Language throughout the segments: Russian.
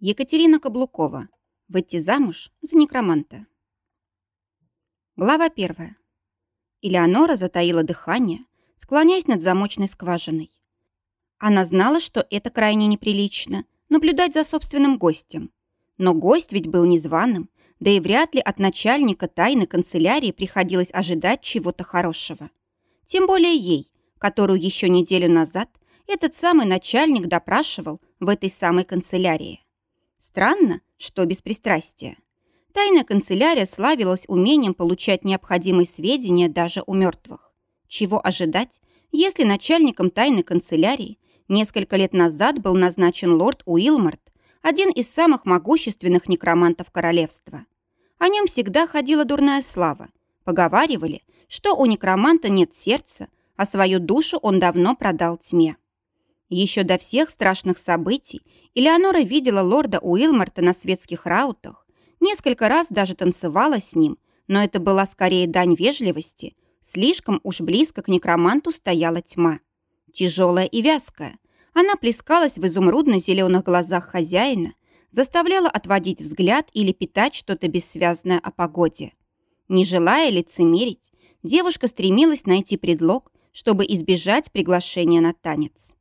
Екатерина Каблукова. Выйти замуж за некроманта. Глава первая. Элеонора затаила дыхание, склоняясь над замочной скважиной. Она знала, что это крайне неприлично – наблюдать за собственным гостем. Но гость ведь был незваным, да и вряд ли от начальника тайной канцелярии приходилось ожидать чего-то хорошего. Тем более ей, которую еще неделю назад этот самый начальник допрашивал в этой самой канцелярии. Странно, что без пристрастия. Тайная канцелярия славилась умением получать необходимые сведения даже у мертвых. Чего ожидать, если начальником тайной канцелярии несколько лет назад был назначен лорд Уилмарт, один из самых могущественных некромантов королевства. О нем всегда ходила дурная слава. Поговаривали, что у некроманта нет сердца, а свою душу он давно продал тьме. Еще до всех страшных событий Элеонора видела лорда Уилмарта на светских раутах, несколько раз даже танцевала с ним, но это была скорее дань вежливости. Слишком уж близко к некроманту стояла тьма. Тяжелая и вязкая. Она плескалась в изумрудно-зеленых глазах хозяина, заставляла отводить взгляд или питать что-то бессвязное о погоде. Не желая лицемерить, девушка стремилась найти предлог, чтобы избежать приглашения на танец.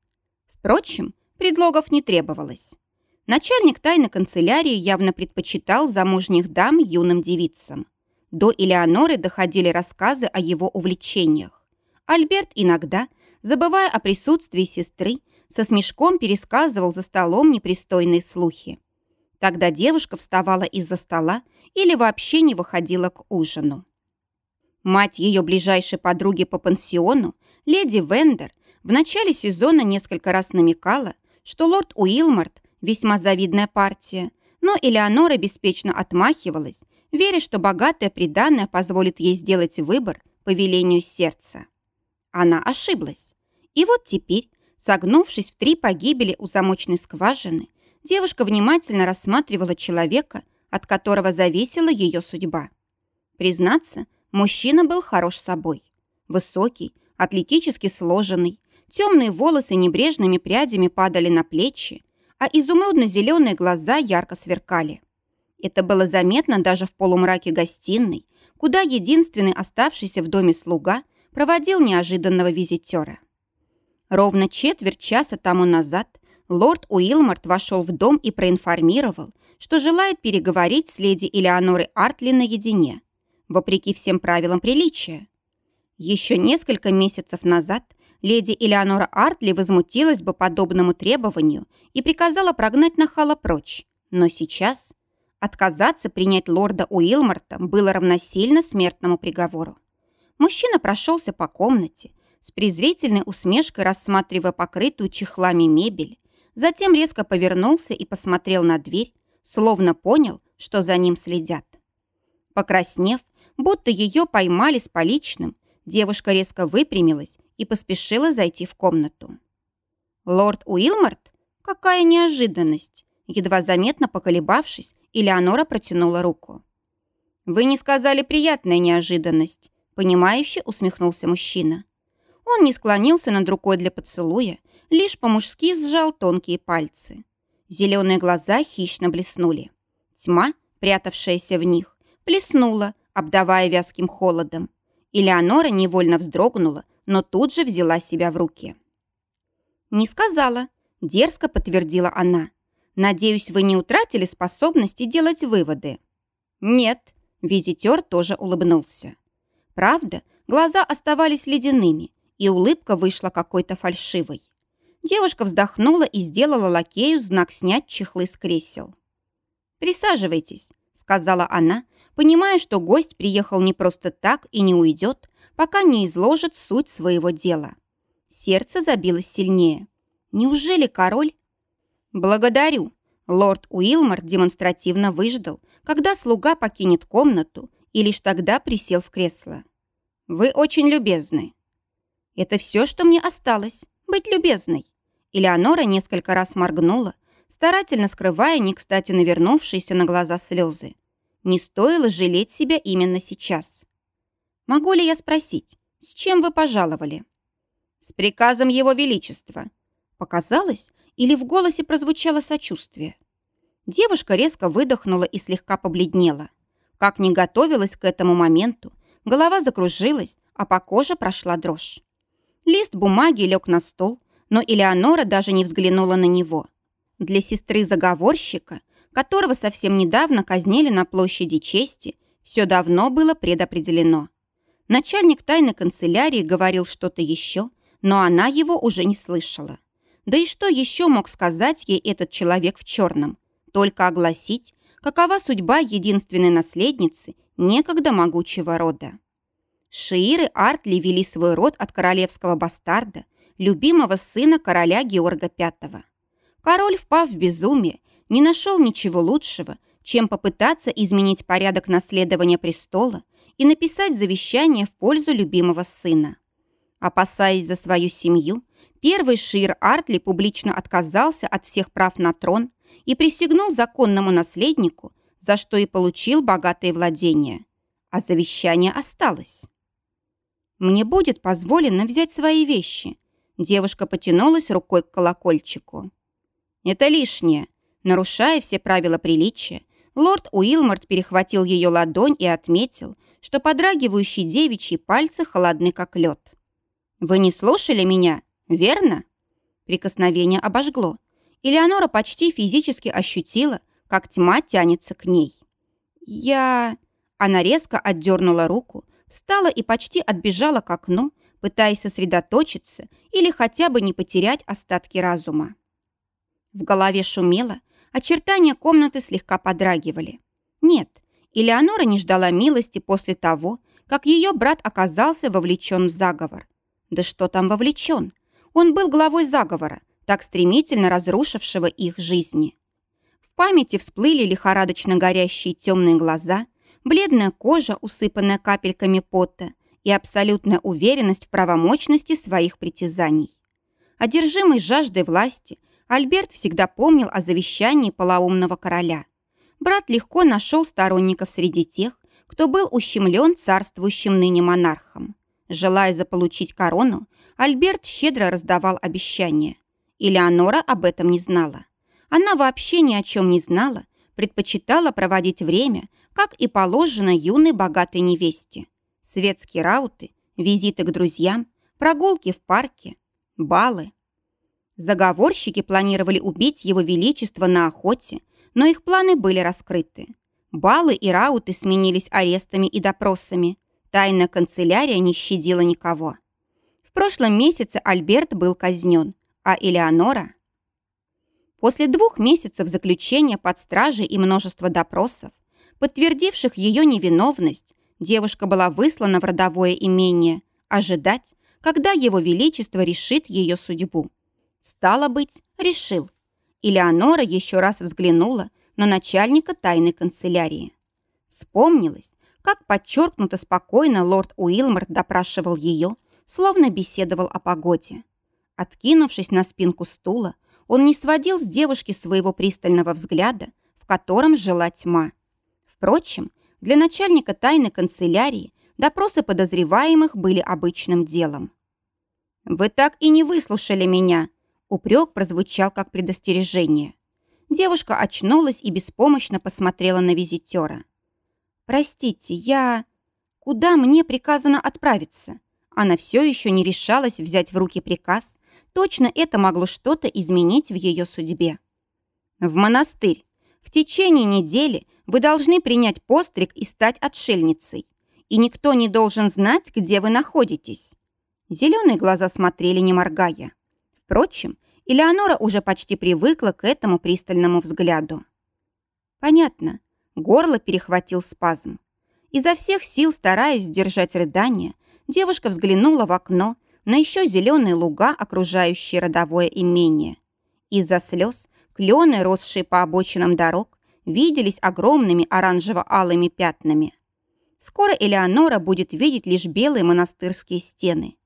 Впрочем, предлогов не требовалось. Начальник тайной канцелярии явно предпочитал замужних дам юным девицам. До Элеоноры доходили рассказы о его увлечениях. Альберт иногда, забывая о присутствии сестры, со смешком пересказывал за столом непристойные слухи. Тогда девушка вставала из-за стола или вообще не выходила к ужину. Мать ее ближайшей подруги по пансиону, леди Вендер, в начале сезона несколько раз намекала, что лорд Уилмарт весьма завидная партия, но Элеонора беспечно отмахивалась, веря, что богатая приданная позволит ей сделать выбор по велению сердца. Она ошиблась. И вот теперь, согнувшись в три погибели у замочной скважины, девушка внимательно рассматривала человека, от которого зависела ее судьба. Признаться, мужчина был хорош собой. Высокий, атлетически сложенный, Темные волосы небрежными прядями падали на плечи, а изумрудно-зеленые глаза ярко сверкали. Это было заметно даже в полумраке гостиной, куда единственный оставшийся в доме слуга проводил неожиданного визитера. Ровно четверть часа тому назад лорд Уилмарт вошел в дом и проинформировал, что желает переговорить с леди Элеонорой Артли наедине, вопреки всем правилам приличия. Еще несколько месяцев назад леди Элеонора Артли возмутилась бы подобному требованию и приказала прогнать нахала прочь. Но сейчас отказаться принять лорда Уилмарта было равносильно смертному приговору. Мужчина прошелся по комнате, с презрительной усмешкой рассматривая покрытую чехлами мебель, затем резко повернулся и посмотрел на дверь, словно понял, что за ним следят. Покраснев, будто ее поймали с поличным, девушка резко выпрямилась и поспешила зайти в комнату. «Лорд Уилмарт? Какая неожиданность!» Едва заметно поколебавшись, Элеонора протянула руку. «Вы не сказали приятная неожиданность», понимающе усмехнулся мужчина. Он не склонился над рукой для поцелуя, лишь по-мужски сжал тонкие пальцы. Зеленые глаза хищно блеснули. Тьма, прятавшаяся в них, плеснула, обдавая вязким холодом. Элеонора невольно вздрогнула, но тут же взяла себя в руки. «Не сказала», – дерзко подтвердила она. «Надеюсь, вы не утратили способности делать выводы». «Нет», – визитер тоже улыбнулся. Правда, глаза оставались ледяными, и улыбка вышла какой-то фальшивой. Девушка вздохнула и сделала лакею знак снять чехлы с кресел. «Присаживайтесь», — сказала она, понимая, что гость приехал не просто так и не уйдет, пока не изложит суть своего дела. Сердце забилось сильнее. Неужели король? Благодарю. Лорд Уилмор демонстративно выждал, когда слуга покинет комнату, и лишь тогда присел в кресло. Вы очень любезны. Это все, что мне осталось, быть любезной. Элеонора несколько раз моргнула, старательно скрывая не кстати навернувшиеся на глаза слезы. Не стоило жалеть себя именно сейчас. Могу ли я спросить, с чем вы пожаловали?» «С приказом Его Величества». Показалось, или в голосе прозвучало сочувствие. Девушка резко выдохнула и слегка побледнела. Как не готовилась к этому моменту, голова закружилась, а по коже прошла дрожь. Лист бумаги лег на стол, но Элеонора даже не взглянула на него. Для сестры заговорщика, которого совсем недавно казнили на площади чести, все давно было предопределено. Начальник тайной канцелярии говорил что-то еще, но она его уже не слышала. Да и что еще мог сказать ей этот человек в черном? Только огласить, какова судьба единственной наследницы некогда могучего рода. Шииры Артли вели свой род от королевского бастарда, любимого сына короля Георга V. Король, впав в безумие, не нашел ничего лучшего, чем попытаться изменить порядок наследования престола и написать завещание в пользу любимого сына. Опасаясь за свою семью, первый Шир Артли публично отказался от всех прав на трон и присягнул законному наследнику, за что и получил богатые владения. А завещание осталось. «Мне будет позволено взять свои вещи». Девушка потянулась рукой к колокольчику. «Это лишнее». Нарушая все правила приличия, лорд Уилморт перехватил ее ладонь и отметил, что подрагивающие девичьи пальцы холодны, как лед. «Вы не слушали меня, верно?» Прикосновение обожгло. Элеонора почти физически ощутила, как тьма тянется к ней. «Я...» Она резко отдернула руку, встала и почти отбежала к окну, пытаясь сосредоточиться или хотя бы не потерять остатки разума. В голове шумело, очертания комнаты слегка подрагивали. Нет, Элеонора не ждала милости после того, как ее брат оказался вовлечен в заговор. Да что там вовлечен? Он был главой заговора, так стремительно разрушившего их жизни. В памяти всплыли лихорадочно горящие темные глаза, бледная кожа, усыпанная капельками пота, и абсолютная уверенность в правомочности своих притязаний. Одержимый жаждой власти, Альберт всегда помнил о завещании полоумного короля. Брат легко нашел сторонников среди тех, кто был ущемлен царствующим ныне монархом. Желая заполучить корону, Альберт щедро раздавал обещания. Элеонора об этом не знала. Она вообще ни о чем не знала, предпочитала проводить время, как и положено юной богатой невесте. Светские рауты, визиты к друзьям, прогулки в парке, балы. Заговорщики планировали убить его величество на охоте, но их планы были раскрыты. Балы и рауты сменились арестами и допросами. Тайная канцелярия не щадила никого. В прошлом месяце Альберт был казнен, а Элеонора... После двух месяцев заключения под стражей и множества допросов, подтвердивших ее невиновность, девушка была выслана в родовое имение, ожидать, когда его величество решит ее судьбу. Стало быть, решил. Элеонора еще раз взглянула на начальника тайной канцелярии. Вспомнилось, как подчеркнуто спокойно лорд Уилморт допрашивал ее, словно беседовал о погоде. Откинувшись на спинку стула, он не сводил с девушки своего пристального взгляда, в котором жила тьма. Впрочем, для начальника тайной канцелярии допросы подозреваемых были обычным делом. «Вы так и не выслушали меня», — упрек прозвучал как предостережение. Девушка очнулась и беспомощно посмотрела на визитера. «Простите, я... Куда мне приказано отправиться?» Она все еще не решалась взять в руки приказ, Точно это могло что-то изменить в ее судьбе. В монастырь. В течение недели вы должны принять постриг и стать отшельницей. И никто не должен знать, где вы находитесь. Зеленые глаза смотрели, не моргая. Впрочем, Элеонора уже почти привыкла к этому пристальному взгляду. Понятно. Горло перехватил спазм. Изо всех сил, стараясь сдержать рыдание, девушка взглянула в окно на еще зеленые луга, окружающие родовое имение. Из-за слез клены, росшие по обочинам дорог, виделись огромными оранжево-алыми пятнами. Скоро Элеонора будет видеть лишь белые монастырские стены.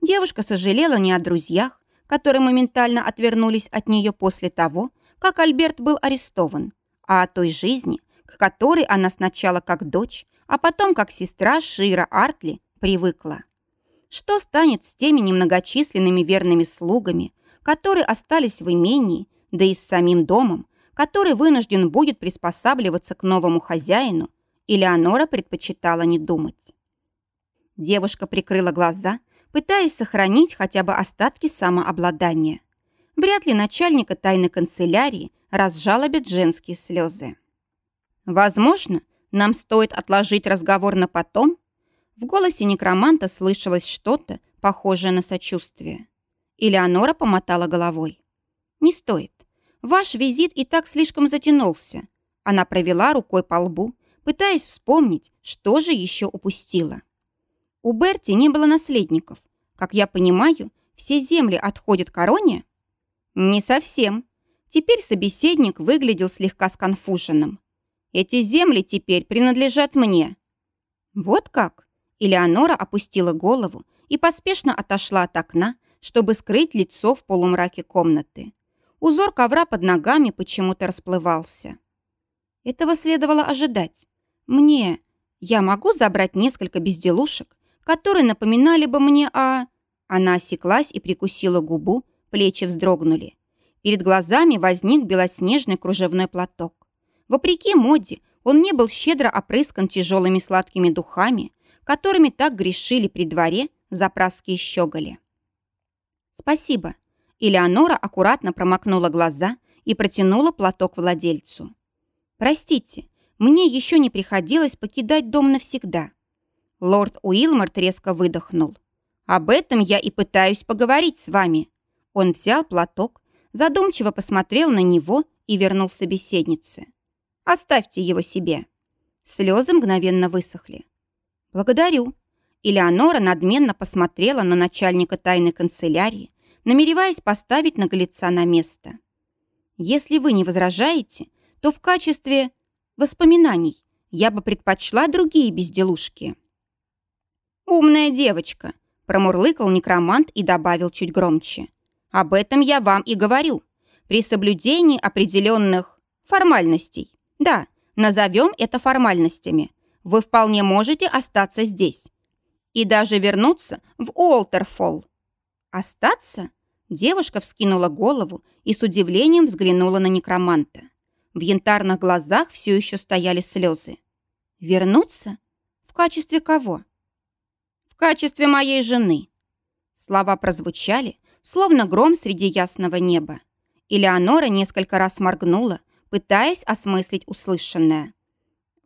Девушка сожалела не о друзьях, которые моментально отвернулись от нее после того, как Альберт был арестован, а о той жизни, к которой она сначала как дочь, а потом как сестра Шира Артли привыкла. Что станет с теми немногочисленными верными слугами, которые остались в имении, да и с самим домом, который вынужден будет приспосабливаться к новому хозяину, Элеонора предпочитала не думать. Девушка прикрыла глаза, пытаясь сохранить хотя бы остатки самообладания. Вряд ли начальника тайной канцелярии разжалобят женские слезы. Возможно, нам стоит отложить разговор на потом? В голосе некроманта слышалось что-то, похожее на сочувствие. Элеонора помотала головой. «Не стоит. Ваш визит и так слишком затянулся». Она провела рукой по лбу, пытаясь вспомнить, что же еще упустила. У Берти не было наследников. Как я понимаю, все земли отходят короне? Не совсем. Теперь собеседник выглядел слегка сконфуженным. Эти земли теперь принадлежат мне. Вот как? Элеонора опустила голову и поспешно отошла от окна, чтобы скрыть лицо в полумраке комнаты. Узор ковра под ногами почему-то расплывался. Этого следовало ожидать. Мне... Я могу забрать несколько безделушек, которые напоминали бы мне о... Она осеклась и прикусила губу, плечи вздрогнули. Перед глазами возник белоснежный кружевной платок. Вопреки моде, он не был щедро опрыскан тяжелыми сладкими духами, которыми так грешили при дворе заправские щеголи. «Спасибо». Элеонора аккуратно промокнула глаза и протянула платок владельцу. «Простите, мне еще не приходилось покидать дом навсегда». Лорд Уилморт резко выдохнул. «Об этом я и пытаюсь поговорить с вами». Он взял платок, задумчиво посмотрел на него и вернул собеседнице. «Оставьте его себе». Слезы мгновенно высохли. «Благодарю». Элеонора надменно посмотрела на начальника тайной канцелярии, намереваясь поставить наглеца на место. «Если вы не возражаете, то в качестве воспоминаний я бы предпочла другие безделушки». «Умная девочка», – промурлыкал некромант и добавил чуть громче. «Об этом я вам и говорю. При соблюдении определенных формальностей. Да, назовем это формальностями. Вы вполне можете остаться здесь. И даже вернуться в Уолтерфолл. Остаться? Девушка вскинула голову и с удивлением взглянула на некроманта. В янтарных глазах все еще стояли слезы. Вернуться? В качестве кого? Качестве моей жены». Слова прозвучали, словно гром среди ясного неба. Элеонора несколько раз моргнула, пытаясь осмыслить услышанное.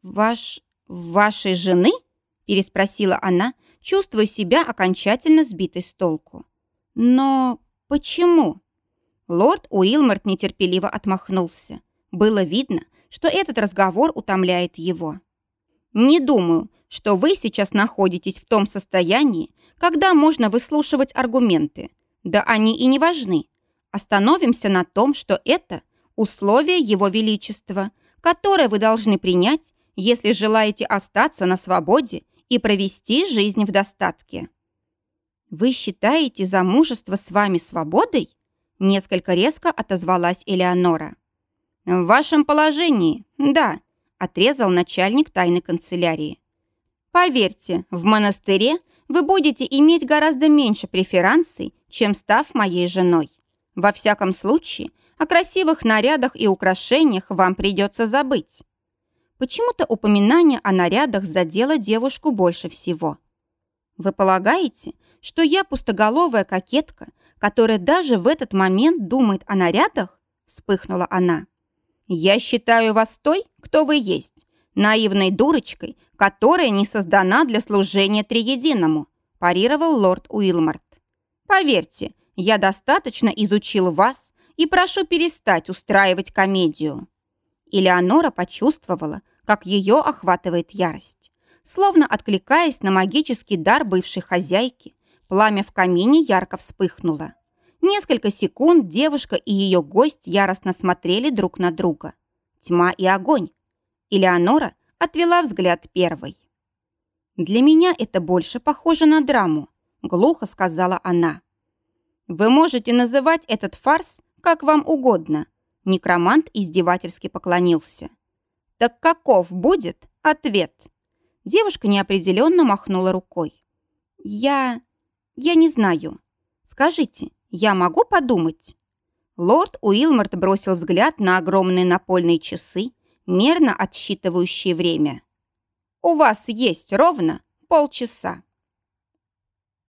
«Ваш... вашей жены?» – переспросила она, чувствуя себя окончательно сбитой с толку. «Но почему?» Лорд Уилморт нетерпеливо отмахнулся. Было видно, что этот разговор утомляет его. «Не думаю, что вы сейчас находитесь в том состоянии, когда можно выслушивать аргументы. Да они и не важны. Остановимся на том, что это условие Его Величества, которое вы должны принять, если желаете остаться на свободе и провести жизнь в достатке. «Вы считаете замужество с вами свободой?» Несколько резко отозвалась Элеонора. «В вашем положении, да», отрезал начальник тайной канцелярии. Поверьте, в монастыре вы будете иметь гораздо меньше преферансий, чем став моей женой. Во всяком случае, о красивых нарядах и украшениях вам придется забыть. Почему-то упоминание о нарядах задело девушку больше всего. Вы полагаете, что я пустоголовая кокетка, которая даже в этот момент думает о нарядах? Вспыхнула она. Я считаю вас той, кто вы есть, наивной дурочкой, которая не создана для служения Триединому», парировал лорд Уилмарт. «Поверьте, я достаточно изучил вас и прошу перестать устраивать комедию». Элеонора почувствовала, как ее охватывает ярость. Словно откликаясь на магический дар бывшей хозяйки, пламя в камине ярко вспыхнуло. Несколько секунд девушка и ее гость яростно смотрели друг на друга. Тьма и огонь. Элеонора отвела взгляд первой. «Для меня это больше похоже на драму», — глухо сказала она. «Вы можете называть этот фарс как вам угодно», — некромант издевательски поклонился. «Так каков будет ответ?» Девушка неопределенно махнула рукой. «Я... я не знаю. Скажите, я могу подумать?» Лорд Уилморт бросил взгляд на огромные напольные часы, мерно отсчитывающие время. «У вас есть ровно полчаса».